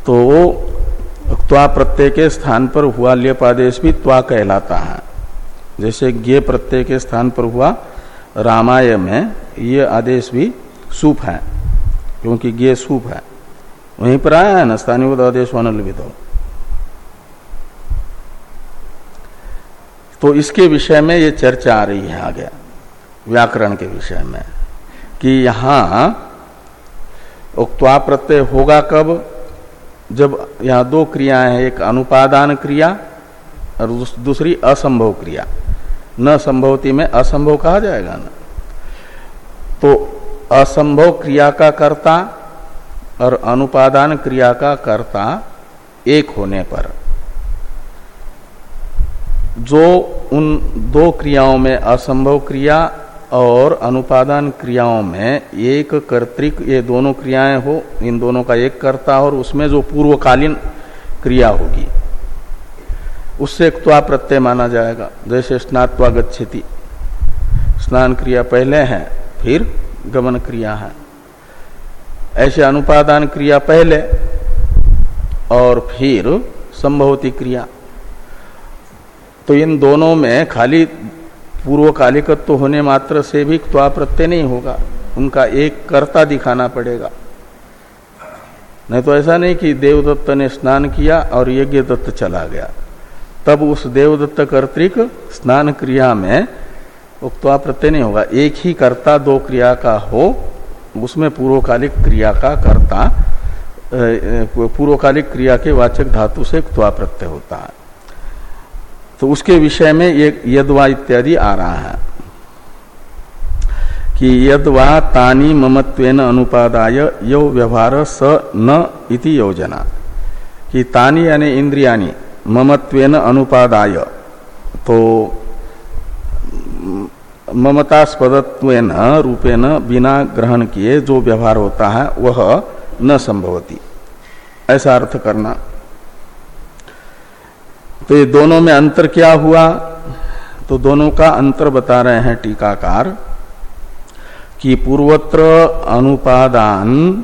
तो त्वा प्रत्यय के स्थान पर हुआ, लेप आदेश भी त्वा कहलाता है। जैसे गे प्रत्यय के स्थान पर हुआ रामाय में ये आदेश भी सूप है, क्योंकि गे सूप है। वहीं पर आया है ना, स्थानीय आदेश अनल विधव तो। इसके विषय में ये चर्चा आ रही है आगे, व्याकरण के विषय में, कि यहाँ उक्वा प्रत्यय होगा कब? जब यहाँ दो क्रियाएँ हैं, एक अनुपादान क्रिया और दूसरी असंभव क्रिया। न संभवती में असंभव कहा जाएगा ना। तो असंभव क्रिया का कर्ता और अनुपादान क्रिया का कर्ता एक होने पर। जो उन दो क्रियाओं में असंभव क्रिया और अनुपादान क्रियाओं में एक कर्तिक, ये दोनों क्रियाएँ हो, इन दोनों का एक कर्ता और उसमें जो पूर्वकालीन क्रिया होगी, उससे त्वा प्रत्यय माना जाएगा। जैसे स्नात्वा गच्छति स्नान क्रिया पहले है, फिर गमन क्रिया है। ऐसे अनुपादान क्रिया पहले और फिर संभवती क्रिया। तो इन दोनों में खाली पूर्वकालिकत्व होने मात्र से भी त्वा प्रत्यय नहीं होगा। उनका एक कर्ता दिखाना पड़ेगा। नहीं तो ऐसा नहीं कि देवदत्त ने स्नान किया और यज्ञ दत्त चला गया। तब उस देवदत्त कर्तिक स्नान क्रिया में उक्तवा प्रत्यय नहीं होगा। एक ही कर्ता दो क्रिया का हो उसमें पूर्वकालिक क्रिया का कर्ता पूर्वकालिक क्रिया के वाचक धातु से त्वा प्रत्यय होता है। तो उसके विषय में ये यदवा इत्यादि आ रहा है कि यदवा तानी ममत्वेन अनुपादाय यो व्यवहार स न इति योजना। कि तानी यानी इंद्रियानी, ममत्वेन अनुपादाय। तो ममतास्पदत्वेन रूपेण बिना ग्रहण किए जो व्यवहार होता है, वह न संभवती। ऐसा अर्थ करना। तो ये दोनों में अंतर क्या हुआ? तो दोनों का अंतर बता रहे हैं टीकाकार कि पूर्वत्र अनुपादान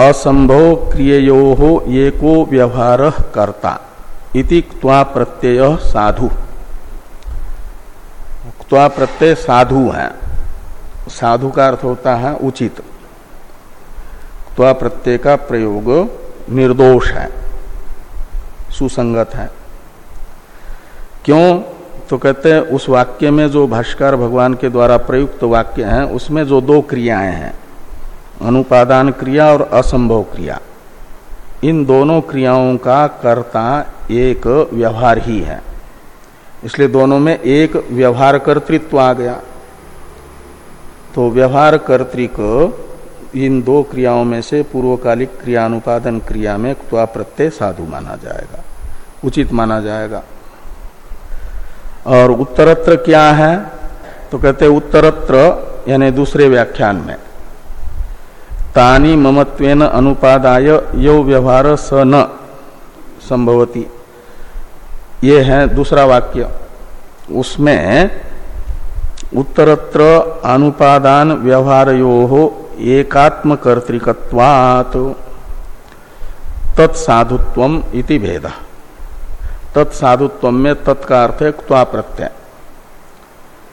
असंभव क्रियो ये को व्यवहार करता इति प्रत्यय साधु। क्वा प्रत्यय साधु है। साधु का अर्थ होता है उचित। त्वा प्रत्यय का प्रयोग निर्दोष है, सुसंगत है। क्यों? तो कहते हैं, उस वाक्य में जो भाष्कर भगवान के द्वारा प्रयुक्त वाक्य हैं, उसमें जो दो क्रियाएँ हैं, अनुपादान क्रिया और असंभव क्रिया। इन दोनों क्रियाओं का कर्ता एक व्यवहार ही है। इसलिए दोनों में एक व्यवहार कर्तृत्व आ गया। तो व्यवहार कर्तिक इन दो क्रियाओं में से पूर्वकालिक क्रियानुपादन क्रिया में क्वा प्रत्यय साधु माना जाएगा, उचित माना जाएगा। और उत्तरत्र क्या है? तो कहते उत्तरत्र, यानी दूसरे व्याख्यान में। तानी ममत्वेन अनुपादाय यो व्यवहार स न संभवती। ये है दूसरा वाक्य। उसमें उत्तरत्र अनुपादान व्यवहारयो एकात्म कर्तिकवात तत्साधुत्व इति भेद। तत्साधुत्व में तत्का अर्थ है क्वा प्रत्यय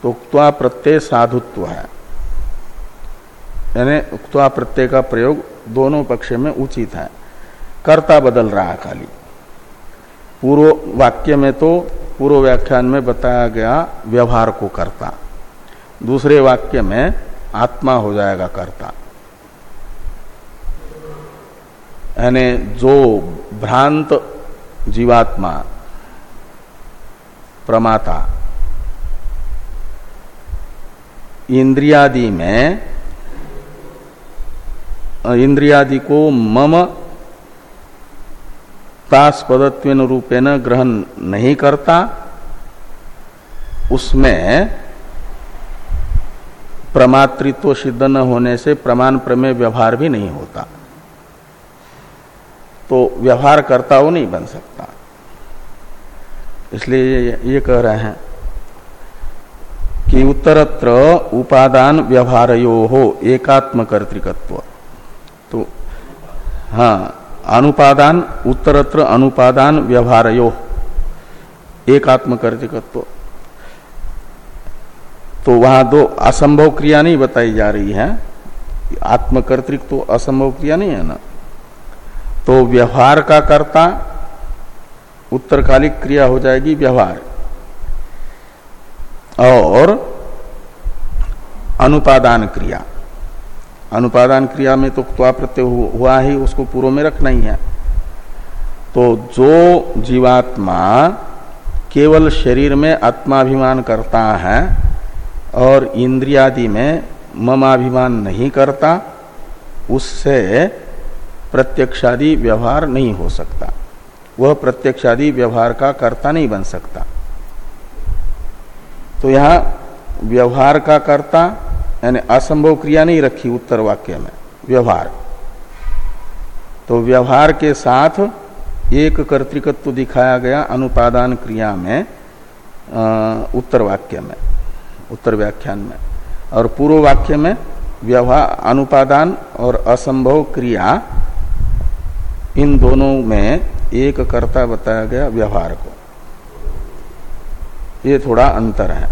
तो क्वा प्रत्यय साधुत्व है। यानी क्वा प्रत्यय का प्रयोग दोनों पक्ष में उचित है। कर्ता बदल रहा खाली। पूर्व वाक्य में तो पूर्व व्याख्यान में बताया गया व्यवहार को करता। दूसरे वाक्य में आत्मा हो जाएगा कर्ता। यानी जो भ्रांत जीवात्मा, प्रमाता, इंद्रियादि में, इंद्रियादि को मम तास्पदत्व रूपेण ग्रहण नहीं करता, उसमें प्रमातृत्व सिद्ध न होने से प्रमाण प्रमेय व्यवहार भी नहीं होता। तो व्यवहार करता वो नहीं बन सकता। इसलिए ये कह रहे हैं कि उत्तरत्र उपादान व्यवहार यो हो एकात्म कर्तिकत्व तो हाँ अनुपादान, उत्तरत्र अनुपादान व्यवहारयो। एकात्म कर्तिकत्व तो वहाँ दो असंभव क्रिया नहीं बताई जा रही है। आत्मकर्तृक तो असंभव क्रिया नहीं है ना। तो व्यवहार का कर्ता, उत्तरकालिक क्रिया हो जाएगी व्यवहार। और अनुपादान क्रिया। अनुपादान क्रिया में तो त्वा प्रत्यय हुआ ही, उसको पूर्व में रखना ही है। तो जो जीवात्मा केवल शरीर में आत्माभिमान करता है और इंद्रियादि में ममाभिमान नहीं करता, उससे प्रत्यक्षादि व्यवहार नहीं हो सकता। वह प्रत्यक्षादि व्यवहार का कर्ता नहीं बन सकता। तो यहाँ व्यवहार का कर्ता यानी असंभव क्रिया नहीं रखी उत्तर वाक्य में, व्यवहार। तो व्यवहार के साथ एक कर्तिकत्व दिखाया गया अनुपादान क्रिया में उत्तर वाक्य में, उत्तर व्याख्यान में। और पूर्व वाक्य में व्यवहार, अनुपादान और असंभव क्रिया, इन दोनों में एक कर्ता बताया गया व्यवहार को। ये थोड़ा अंतर है।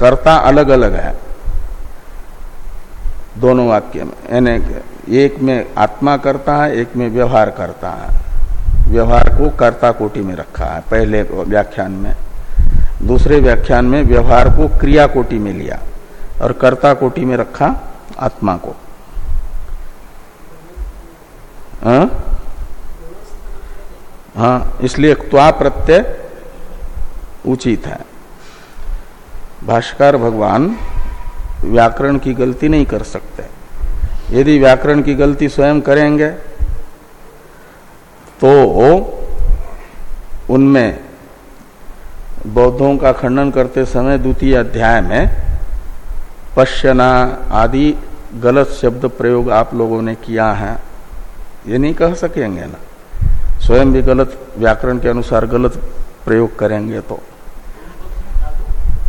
कर्ता अलग अलग है। दोनों वाक्य में यानी एक में आत्मा करता है एक में व्यवहार करता है। व्यवहार को कर्ता कोटि में रखा है पहले व्याख्यान में। दूसरे व्याख्यान में व्यवहार को क्रिया कोटि में लिया और कर्ता कोटि में रखा आत्मा को। हाँ, हाँ इसलिए त्वा प्रत्यय उचित है। भाष्कर भगवान व्याकरण की गलती नहीं कर सकते। यदि व्याकरण की गलती स्वयं करेंगे तो उनमें बौद्धों का खंडन करते समय द्वितीय अध्याय में पश्यना आदि गलत शब्द प्रयोग आप लोगों ने किया है। ये नहीं कह सकेंगे ना। स्वयं भी गलत व्याकरण के अनुसार गलत प्रयोग करेंगे तो।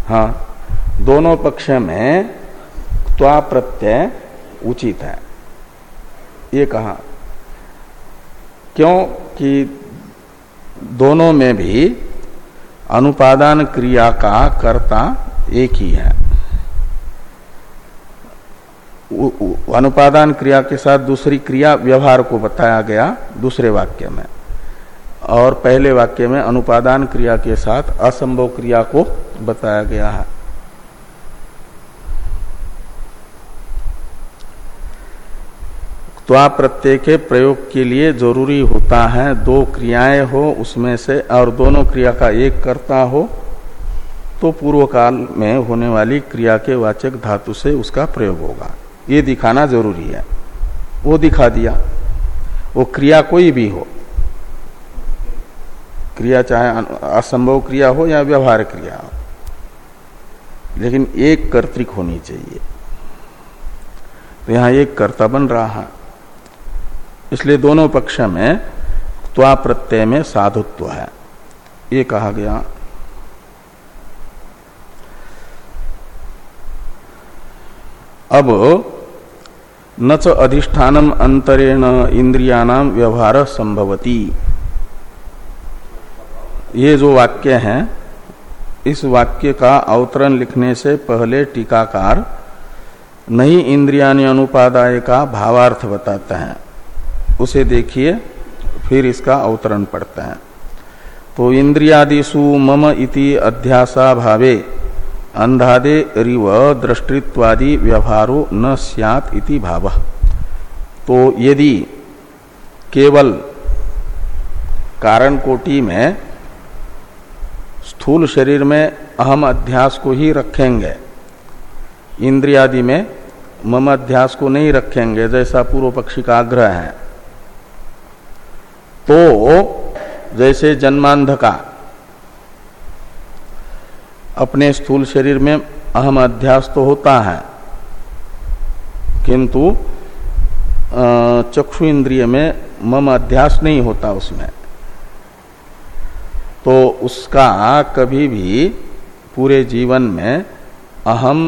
हाँ। दोनों पक्ष में त्वा प्रत्यय उचित है। ये कहा। क्यों कि दोनों में भी अनुपादान क्रिया का कर्ता एक ही है। अनुपादान क्रिया के साथ दूसरी क्रिया व्यवहार को बताया गया दूसरे वाक्य में। और पहले वाक्य में अनुपादान क्रिया के साथ असंभव क्रिया को बताया गया है। त्वा प्रत्यय के प्रयोग के लिए ज़रूरी होता है, दो क्रियाएँ हो उसमें से और दोनों क्रिया का एक करता हो तो पूर्व काल में होने वाली क्रिया के वाचक धातु से उसका प्रयोग होगा। ये दिखाना ज़रूरी है। वो दिखा दिया। वो क्रिया कोई भी हो। क्रिया चाहे असंभव क्रिया हो या व्यवहार क्रिया हो। लेकिन एक कर्तिक होनी चाहिए। तो यहाँ एक कर्ता बन रहा है। इसलिए दोनों पक्ष में त्वा प्रत्यय में साधुत्व है। ये कहा गया। अब न च अधिष्ठानम अंतरेण इंद्रियानाम व्यवहार संभवती। ये जो वाक्य है, इस वाक्य का अवतरण लिखने से पहले टीकाकार नहीं इंद्रियानि अनुपादाय का भावार्थ बताते हैं। उसे देखिए, फिर इसका अवतरण पड़ता है। तो इंद्रियादिशु मम इति अध्यासा भावे अंधादे रिव दृष्टित्वादि व्यवहारो न सियात इति भाव। तो यदि केवल कारण कोटि में स्थूल शरीर में अहम अध्यास को ही रखेंगे, इंद्रियादि में मम अध्यास को नहीं रखेंगे, जैसा पूर्व पक्षी का आग्रह है तो जैसे जन्मांध का अपने स्थूल शरीर में अहम अध्यास तो होता है, किंतु चक्षु इंद्रिय में मम अध्यास नहीं होता उसमें। तो उसका कभी भी पूरे जीवन में अहम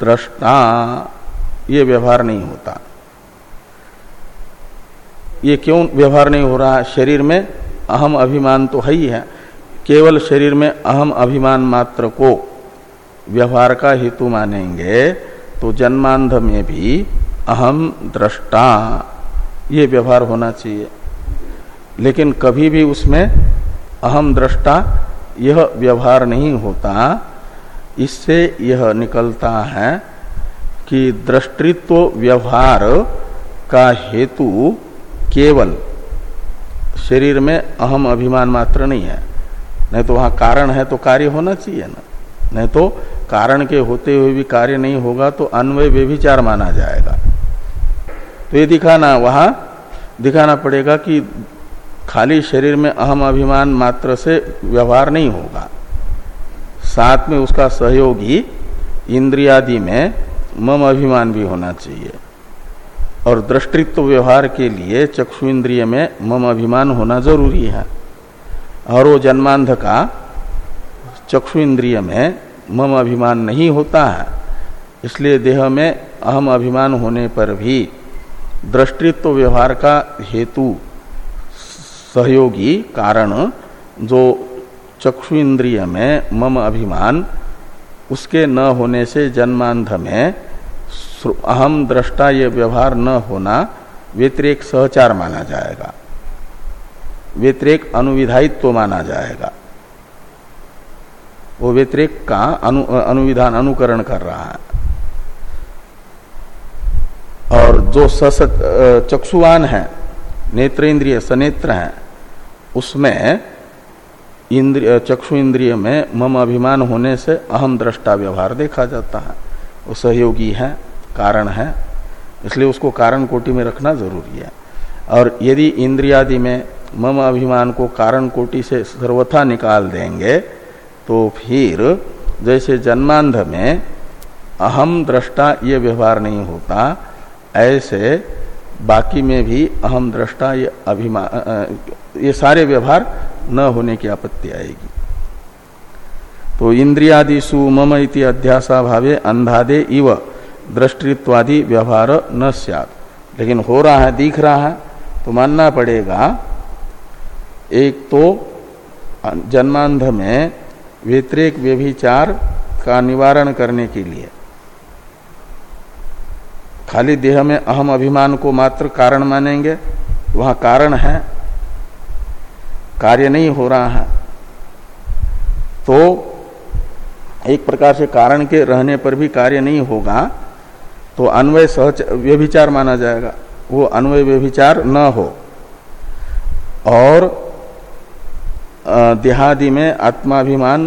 दृष्टा ये व्यवहार नहीं होता। ये क्यों व्यवहार नहीं हो रहा है? शरीर में अहम अभिमान तो है ही है। केवल शरीर में अहम अभिमान मात्र को व्यवहार का हेतु मानेंगे तो जन्मांध में भी अहम दृष्टा, ये व्यवहार होना चाहिए। लेकिन कभी भी उसमें अहम दृष्टा यह व्यवहार नहीं होता। इससे यह निकलता है कि दृष्टित्व व्यवहार का हेतु केवल शरीर में अहम अभिमान मात्र नहीं है। नहीं तो वहाँ कारण है तो कार्य होना चाहिए ना। नहीं तो कारण के होते हुए भी कार्य नहीं होगा तो अन्वय व्यभिचार माना जाएगा। तो ये दिखाना वहाँ, दिखाना पड़ेगा कि खाली शरीर में अहम अभिमान मात्र से व्यवहार नहीं होगा। साथ में उसका सहयोगी इंद्रियादि में मम अभिमान भी होना चाहिए। और दृष्टित्व व्यवहार के लिए चक्षु इंद्रिय में मम अभिमान होना ज़रूरी है। और वो जन्मांध का चक्षु इंद्रिय में मम अभिमान नहीं होता है। इसलिए देह में अहम अभिमान होने पर भी दृष्टित्व व्यवहार का हेतु सहयोगी कारण जो चक्षु इंद्रिय में मम अभिमान उसके न होने से जन्मांध में अहम दृष्टा ये व्यवहार न होना व्यतिरेक सहचार माना जाएगा। व्यतिरेक अनुविधायित्व माना जाएगा। वो व्यतिरेक का अनु, अनुविधान अनुकरण कर रहा है। और जो ससत चक्षुवान है नेत्र इंद्रिय सनेत्र है उसमें इंद्रिय चक्षु इंद्रिय में मम अभिमान होने से अहम दृष्टा व्यवहार देखा जाता है। वो सहयोगी है। कारण है, इसलिए उसको कारण कोटि में रखना ज़रूरी है। और यदि इंद्रियादि में मम अभिमान को कारण कोटि से सर्वथा निकाल देंगे तो फिर जैसे जन्मांध में अहम दृष्टा ये व्यवहार नहीं होता, ऐसे बाकी में भी अहम दृष्टा ये अभिमान ये सारे व्यवहार न होने की आपत्ति आएगी। तो इंद्रियादिशु मम इति अध्यासा भावे अंधादे इव दृष्टित्वादि व्यवहार न सियात। लेकिन हो रहा है, दिख रहा है तो मानना पड़ेगा, एक तो जन्मांध में व्यतिरेक व्यभिचार का निवारण करने के लिए। खाली देह में अहम अभिमान को मात्र कारण मानेंगे, वहाँ कारण है, कार्य नहीं हो रहा है। तो एक प्रकार से कारण के रहने पर भी कार्य नहीं होगा तो अन्वय सहच व्यभिचार माना जाएगा। वो अन्वय व्यभिचार न हो। और देहादि में आत्माभिमान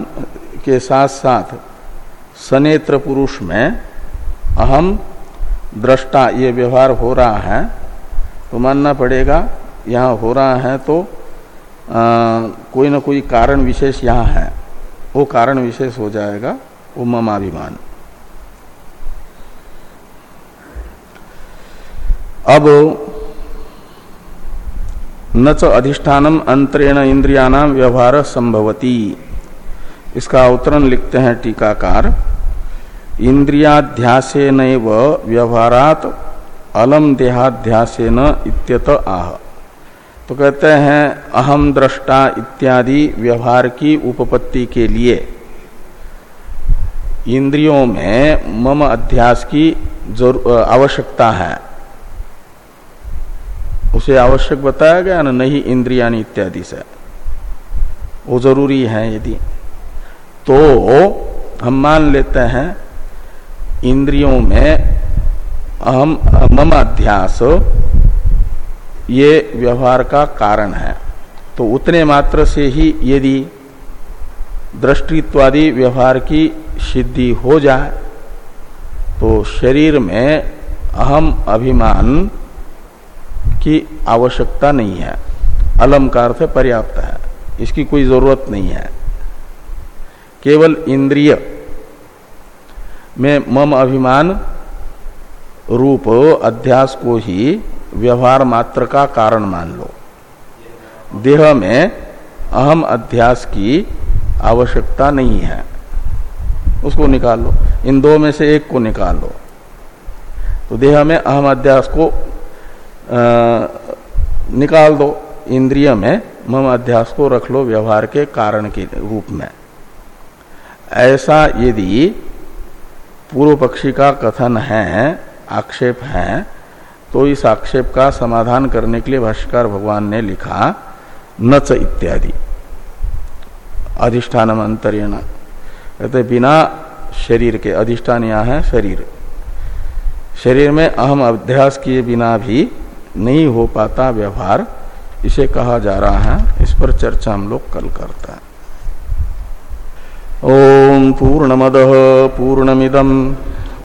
के साथ साथ सनेत्र पुरुष में अहम दृष्टा ये व्यवहार हो रहा है तो मानना पड़ेगा यहाँ हो रहा है तो आ, कोई ना कोई कारण विशेष यहाँ है। वो कारण विशेष हो जाएगा वो ममाभिमान। अब न च अधिष्ठानम अंतरेण इंद्रियानाम व्यवहार संभवती। इसका अवतरण लिखते हैं टीकाकार। इंद्रियाध्यासेन व्यवहारात अलम देहाध्यासेन इत्यत आह। तो कहते हैं, अहम दृष्टा इत्यादि व्यवहार की उपपत्ति के लिए इंद्रियों में मम अध्यास की आवश्यकता है। उसे आवश्यक बताया गया, ना नहीं इंद्रिया इत्यादि से। वो ज़रूरी है यदि। तो हम मान लेते हैं, इंद्रियों में अहम मम अध्यास, ये व्यवहार का कारण है। तो उतने मात्र से ही यदि दृष्टित्वादि व्यवहार की सिद्धि हो जाए तो शरीर में अहम अभिमान की आवश्यकता नहीं है। अलंकार से पर्याप्त है। इसकी कोई ज़रूरत नहीं है। केवल इंद्रिय में मम अभिमान रूप अध्यास को ही व्यवहार मात्र का कारण मान लो। देह में अहम अध्यास की आवश्यकता नहीं है। उसको निकाल लो। इन दो में से एक को निकाल लो। तो देह में अहम अध्यास को निकाल दो इंद्रिय में, मम अध्यास को रख लो व्यवहार के कारण के रूप में। ऐसा यदि पूर्व पक्षी का कथन है, आक्षेप है तो इस आक्षेप का समाधान करने के लिए भाष्यकार भगवान ने लिखा, नच इत्यादि। अधिष्ठान अंतरेण। कहते, बिना शरीर के, अधिष्ठान यहाँ है शरीर। शरीर में अहम अभ्यास किए बिना भी नहीं हो पाता व्यवहार, इसे कहा जा रहा है। इस पर चर्चा हम लोग कल करते हैं। ओम पूर्ण पूर्णमद पूर्णमिदम।